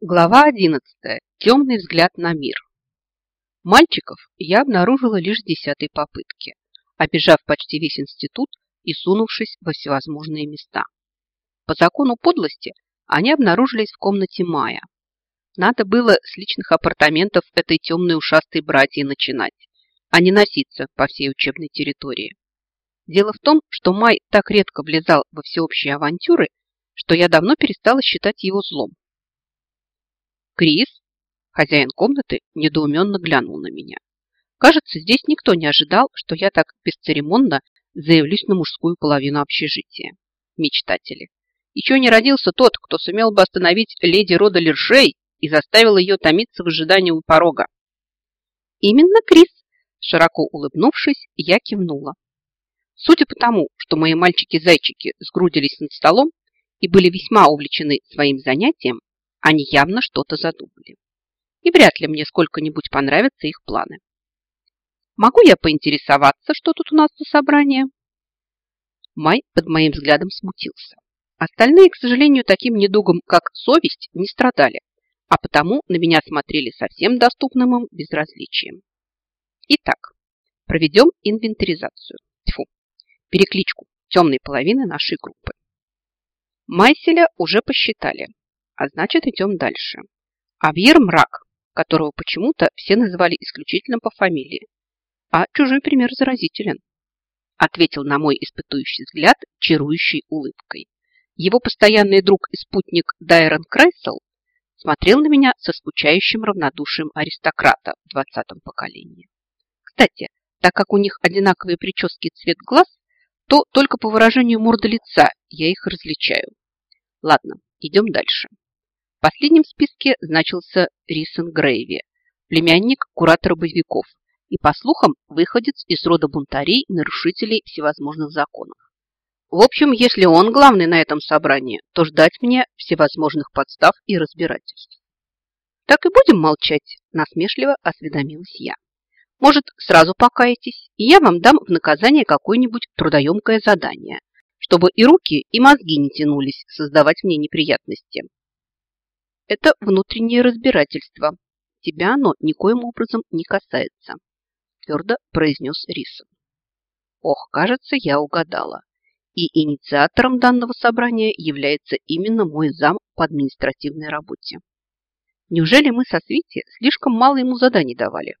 Глава 11. Темный взгляд на мир. Мальчиков я обнаружила лишь с десятой попытки, обежав почти весь институт и сунувшись во всевозможные места. По закону подлости они обнаружились в комнате Мая. Надо было с личных апартаментов этой темной ушастой братьи начинать, а не носиться по всей учебной территории. Дело в том, что Май так редко влезал во всеобщие авантюры, что я давно перестала считать его злом Крис, хозяин комнаты, недоуменно глянул на меня. Кажется, здесь никто не ожидал, что я так бесцеремонно заявлюсь на мужскую половину общежития. Мечтатели. Еще не родился тот, кто сумел бы остановить леди рода Лершей и заставил ее томиться в ожидании у порога. Именно Крис, широко улыбнувшись, я кивнула. Судя по тому, что мои мальчики-зайчики сгрудились над столом и были весьма увлечены своим занятием, они явно что-то задумали. И вряд ли мне сколько-нибудь понравятся их планы. Могу я поинтересоваться, что тут у нас за собрание? Май под моим взглядом смутился. Остальные, к сожалению, таким недугом, как совесть, не страдали, а потому на меня смотрели совсем доступным им безразличием. Итак, проведем инвентаризацию. Тьфу, перекличку темной половины нашей группы. Майселя уже посчитали, а значит, идем дальше. Авьер мрак, которого почему-то все называли исключительно по фамилии. А чужой пример заразителен. Ответил на мой испытующий взгляд чарующей улыбкой. Его постоянный друг и спутник Дайрон Крайсел смотрел на меня со скучающим равнодушием аристократа в двадцатом поколении. Кстати, так как у них одинаковые прически и цвет глаз, то только по выражению морды лица я их различаю. Ладно, идем дальше. Последнем списке значился Рисон Грейви, племянник куратора боевиков и, по слухам, выходец из рода бунтарей, нарушителей всевозможных законов. В общем, если он главный на этом собрании, то ждать мне всевозможных подстав и разбирательств. Так и будем молчать, насмешливо осведомилась я. Может, сразу покаетесь, и я вам дам в наказание какое-нибудь трудоемкое задание, чтобы и руки, и мозги не тянулись создавать мне неприятности. Это внутреннее разбирательство. Тебя оно никоим образом не касается, твердо произнес Рисон. Ох, кажется, я угадала. И инициатором данного собрания является именно мой зам по административной работе. Неужели мы со Свити слишком мало ему заданий давали?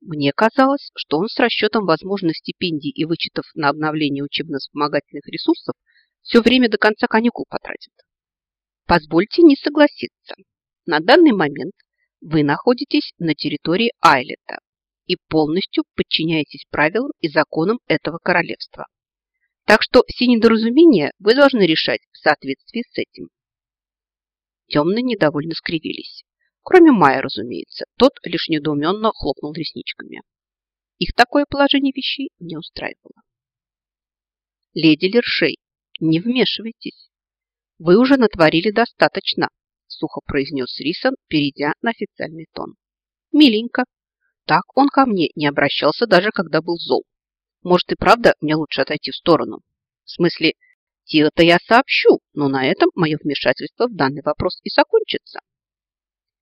Мне казалось, что он с расчетом возможных стипендий и вычетов на обновление учебно-вспомогательных ресурсов все время до конца каникул потратит. Позвольте не согласиться. На данный момент вы находитесь на территории Айлета и полностью подчиняетесь правилам и законам этого королевства. Так что все недоразумения вы должны решать в соответствии с этим. Темные недовольно скривились. Кроме Майя, разумеется, тот лишь недоуменно хлопнул ресничками. Их такое положение вещей не устраивало. Леди Лершей, не вмешивайтесь. «Вы уже натворили достаточно», – сухо произнес Рисон, перейдя на официальный тон. «Миленько. Так он ко мне не обращался, даже когда был зол. Может и правда мне лучше отойти в сторону? В смысле, Тио-то я сообщу, но на этом мое вмешательство в данный вопрос и закончится.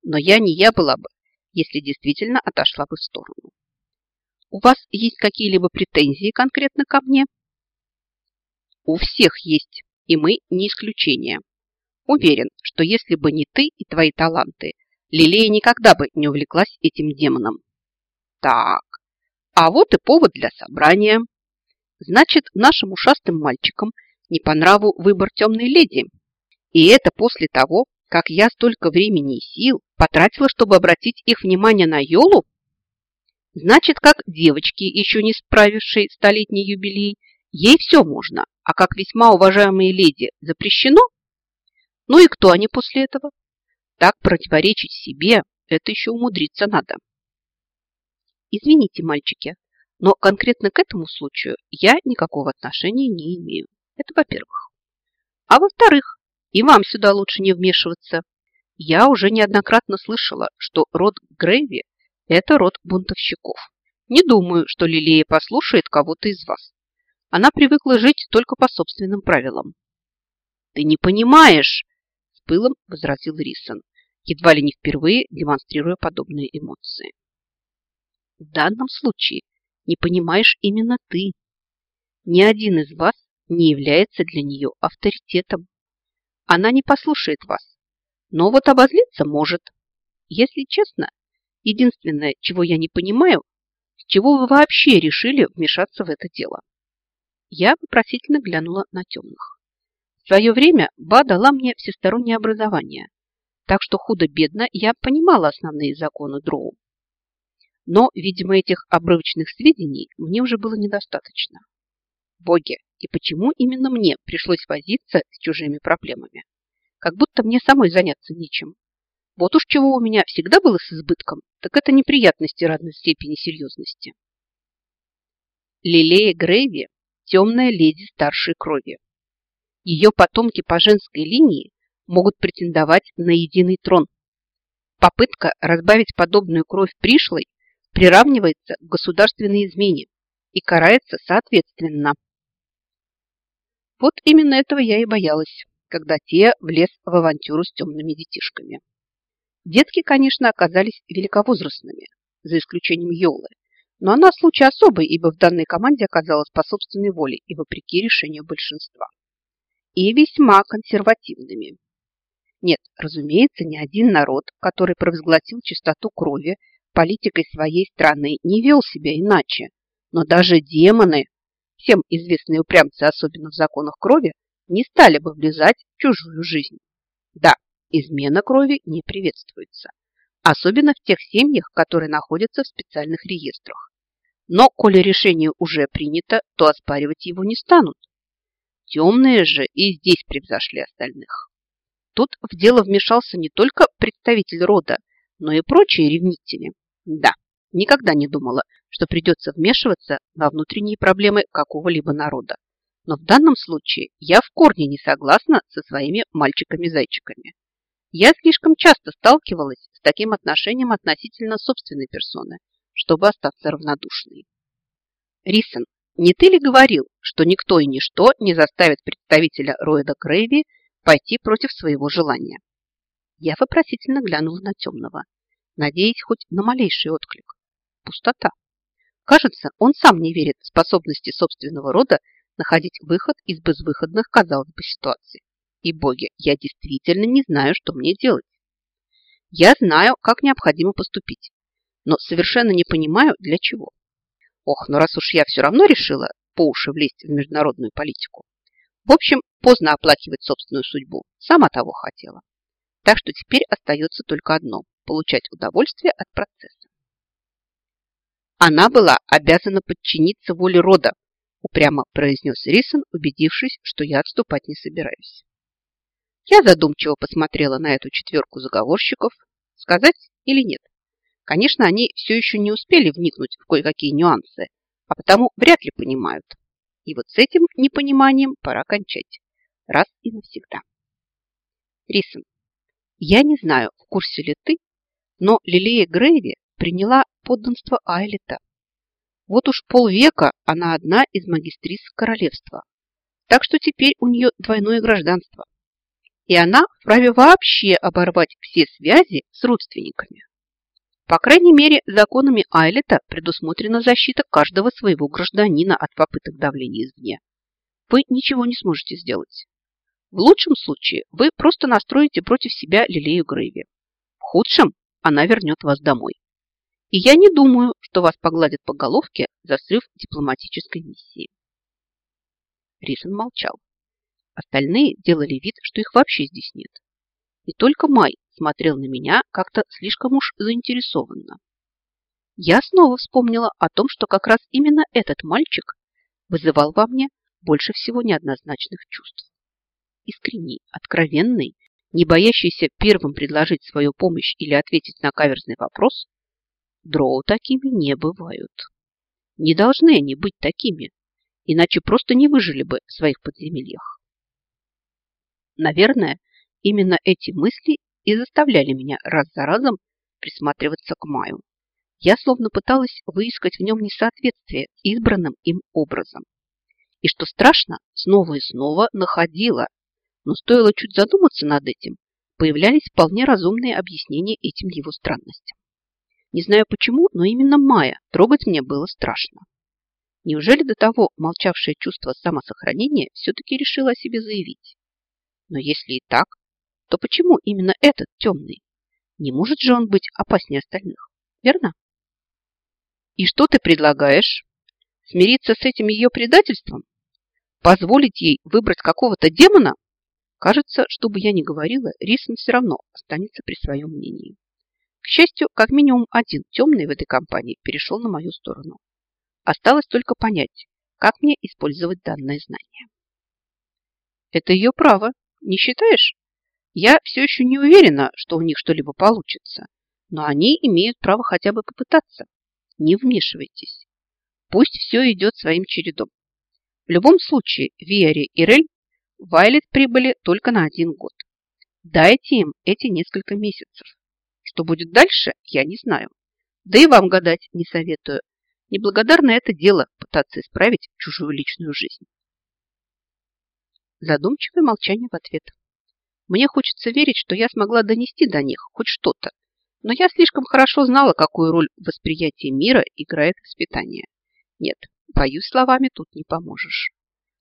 Но я не я была бы, если действительно отошла бы в сторону. У вас есть какие-либо претензии конкретно ко мне? У всех есть, и мы не исключение. Уверен, что если бы не ты и твои таланты, Лилея никогда бы не увлеклась этим демоном. Так, а вот и повод для собрания. Значит, нашим ушастым мальчикам не по нраву выбор темной леди. И это после того, как я столько времени и сил потратила, чтобы обратить их внимание на Йолу? Значит, как девочки, еще не справившей столетний юбилей, ей все можно, а как весьма уважаемые леди запрещено? Ну и кто они после этого? Так противоречить себе, это еще умудриться надо. Извините, мальчики, но конкретно к этому случаю я никакого отношения не имею. Это во-первых. А во-вторых, и вам сюда лучше не вмешиваться. Я уже неоднократно слышала, что род Грейви – это род бунтовщиков. Не думаю, что Лилея послушает кого-то из вас. Она привыкла жить только по собственным правилам. «Ты не понимаешь!» – с пылом возразил Рисон. едва ли не впервые демонстрируя подобные эмоции. В данном случае не понимаешь именно ты. Ни один из вас не является для нее авторитетом. Она не послушает вас, но вот обозлиться может. Если честно, единственное, чего я не понимаю, с чего вы вообще решили вмешаться в это дело? Я вопросительно глянула на темных. В свое время Ба дала мне всестороннее образование, так что худо-бедно я понимала основные законы дроу. Но, видимо, этих обрывочных сведений мне уже было недостаточно. Боги, и почему именно мне пришлось возиться с чужими проблемами? Как будто мне самой заняться нечем. Вот уж чего у меня всегда было с избытком, так это неприятности разной степени серьезности. Лилея Грейви – темная леди старшей крови. Ее потомки по женской линии могут претендовать на единый трон. Попытка разбавить подобную кровь пришлой приравнивается к государственной измене и карается соответственно. Вот именно этого я и боялась, когда те влез в авантюру с темными детишками. Детки, конечно, оказались великовозрастными, за исключением Йолы, но она случай особый, ибо в данной команде оказалась по собственной воле и вопреки решению большинства. И весьма консервативными. Нет, разумеется, ни один народ, который провозгласил чистоту крови политикой своей страны, не вел себя иначе. Но даже демоны, всем известные упрямцы, особенно в законах крови, не стали бы влезать в чужую жизнь. Да, измена крови не приветствуется, особенно в тех семьях, которые находятся в специальных реестрах. Но, коли решение уже принято, то оспаривать его не станут. Темные же и здесь превзошли остальных. Тут в дело вмешался не только представитель рода, но и прочие ревнители. Да, никогда не думала, что придется вмешиваться во внутренние проблемы какого-либо народа. Но в данном случае я в корне не согласна со своими мальчиками-зайчиками. Я слишком часто сталкивалась с таким отношением относительно собственной персоны, чтобы остаться равнодушной. Рисон, не ты ли говорил, что никто и ничто не заставит представителя Роэда Крейви пойти против своего желания? Я вопросительно глянула на темного надеясь хоть на малейший отклик. Пустота. Кажется, он сам не верит в способности собственного рода находить выход из безвыходных, казалось бы, ситуаций. И, боги, я действительно не знаю, что мне делать. Я знаю, как необходимо поступить, но совершенно не понимаю, для чего. Ох, ну раз уж я все равно решила по уши влезть в международную политику. В общем, поздно оплакивать собственную судьбу. Сама того хотела. Так что теперь остается только одно получать удовольствие от процесса. Она была обязана подчиниться воле рода, упрямо произнес Рисон, убедившись, что я отступать не собираюсь. Я задумчиво посмотрела на эту четверку заговорщиков. Сказать или нет? Конечно, они все еще не успели вникнуть в кое-какие нюансы, а потому вряд ли понимают. И вот с этим непониманием пора кончать. Раз и навсегда. Рисон, я не знаю, в курсе ли ты, но Лилия Грейви приняла подданство Айлета. Вот уж полвека она одна из магистрис королевства. Так что теперь у нее двойное гражданство. И она вправе вообще оборвать все связи с родственниками. По крайней мере, законами Айлета предусмотрена защита каждого своего гражданина от попыток давления извне. Вы ничего не сможете сделать. В лучшем случае вы просто настроите против себя Лилею Грейви. В худшем она вернет вас домой. И я не думаю, что вас погладят по головке за срыв дипломатической миссии. Рисон молчал. Остальные делали вид, что их вообще здесь нет. И только Май смотрел на меня как-то слишком уж заинтересованно. Я снова вспомнила о том, что как раз именно этот мальчик вызывал во мне больше всего неоднозначных чувств. Искренний, откровенный не боящийся первым предложить свою помощь или ответить на каверзный вопрос, дроу такими не бывают. Не должны они быть такими, иначе просто не выжили бы в своих подземельях. Наверное, именно эти мысли и заставляли меня раз за разом присматриваться к Маю. Я словно пыталась выискать в нем несоответствие избранным им образом. И что страшно, снова и снова находила но стоило чуть задуматься над этим, появлялись вполне разумные объяснения этим его странностям. Не знаю почему, но именно Майя трогать мне было страшно. Неужели до того молчавшее чувство самосохранения все-таки решило о себе заявить? Но если и так, то почему именно этот темный? Не может же он быть опаснее остальных, верно? И что ты предлагаешь? Смириться с этим ее предательством? Позволить ей выбрать какого-то демона? Кажется, что бы я ни говорила, Рисон все равно останется при своем мнении. К счастью, как минимум один темный в этой компании перешел на мою сторону. Осталось только понять, как мне использовать данное знание. Это ее право, не считаешь? Я все еще не уверена, что у них что-либо получится, но они имеют право хотя бы попытаться. Не вмешивайтесь. Пусть все идет своим чередом. В любом случае, Виари и Рель Вайлет прибыли только на один год. Дайте им эти несколько месяцев. Что будет дальше, я не знаю. Да и вам гадать не советую. Неблагодарное это дело пытаться исправить чужую личную жизнь. Задумчивое молчание в ответ. Мне хочется верить, что я смогла донести до них хоть что-то, но я слишком хорошо знала, какую роль в восприятии мира играет воспитание. Нет, боюсь, словами тут не поможешь.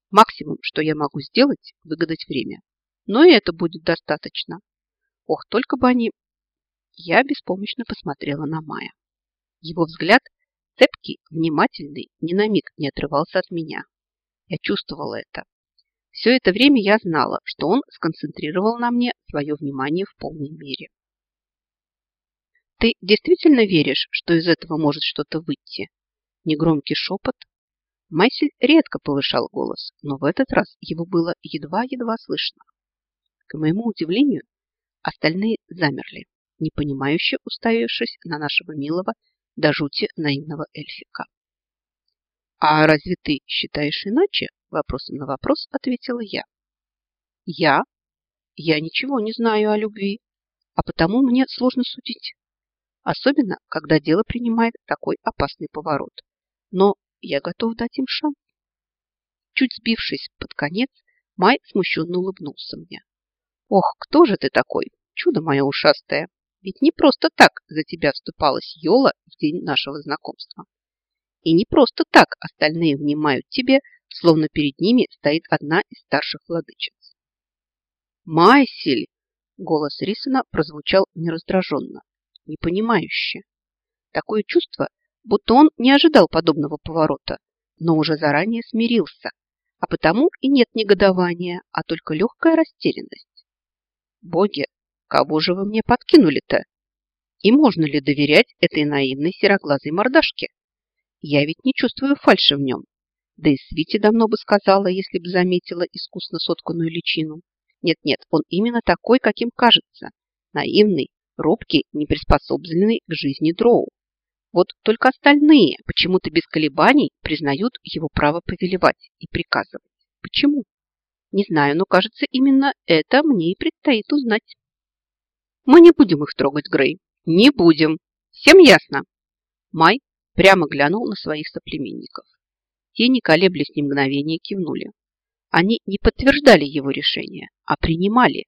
Максимум, что я могу сделать, выгадать время. Но и это будет достаточно. Ох, только бы они... Я беспомощно посмотрела на Мая. Его взгляд Цепкий, внимательный, ни на миг не отрывался от меня. Я чувствовала это. Все это время я знала, что он сконцентрировал на мне свое внимание в полной мере. «Ты действительно веришь, что из этого может что-то выйти?» Негромкий шепот. Майсель редко повышал голос, но в этот раз его было едва-едва слышно. К моему удивлению, остальные замерли, непонимающе уставившись на нашего милого до жути наивного эльфика. «А разве ты считаешь иначе?» Вопросом на вопрос ответила я. «Я? Я ничего не знаю о любви, а потому мне сложно судить. Особенно, когда дело принимает такой опасный поворот. Но я готов дать им шанс». Чуть сбившись под конец, Май смущенно улыбнулся мне. «Ох, кто же ты такой, чудо мое ушастое!» Ведь не просто так за тебя вступалась Йола в день нашего знакомства. И не просто так остальные внимают тебе, словно перед ними стоит одна из старших владычиц. «Майсель!» – голос Рисона прозвучал нераздраженно, непонимающе. Такое чувство, будто он не ожидал подобного поворота, но уже заранее смирился, а потому и нет негодования, а только легкая растерянность. Боги, Кого же вы мне подкинули-то? И можно ли доверять этой наивной сероглазой мордашке? Я ведь не чувствую фальши в нем. Да и Свити давно бы сказала, если бы заметила искусно сотканную личину. Нет-нет, он именно такой, каким кажется. Наивный, робкий, неприспособленный к жизни дроу. Вот только остальные почему-то без колебаний признают его право повелевать и приказывать. Почему? Не знаю, но кажется, именно это мне и предстоит узнать. Мы не будем их трогать, Грей. Не будем. Всем ясно? Май прямо глянул на своих соплеменников. Те, не колеблясь ни мгновения, кивнули. Они не подтверждали его решение, а принимали.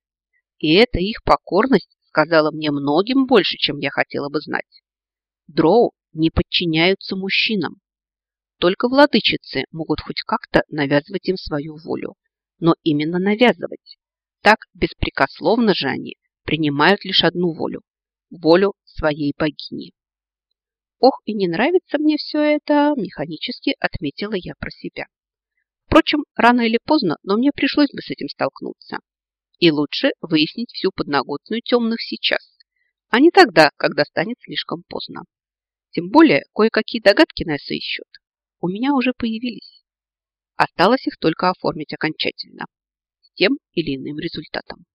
И эта их покорность сказала мне многим больше, чем я хотела бы знать. Дроу не подчиняются мужчинам. Только владычицы могут хоть как-то навязывать им свою волю. Но именно навязывать. Так беспрекословно же они принимают лишь одну волю – волю своей богини. Ох, и не нравится мне все это, механически отметила я про себя. Впрочем, рано или поздно, но мне пришлось бы с этим столкнуться. И лучше выяснить всю подноготную темных сейчас, а не тогда, когда станет слишком поздно. Тем более, кое-какие догадки на этот счет у меня уже появились. Осталось их только оформить окончательно, с тем или иным результатом.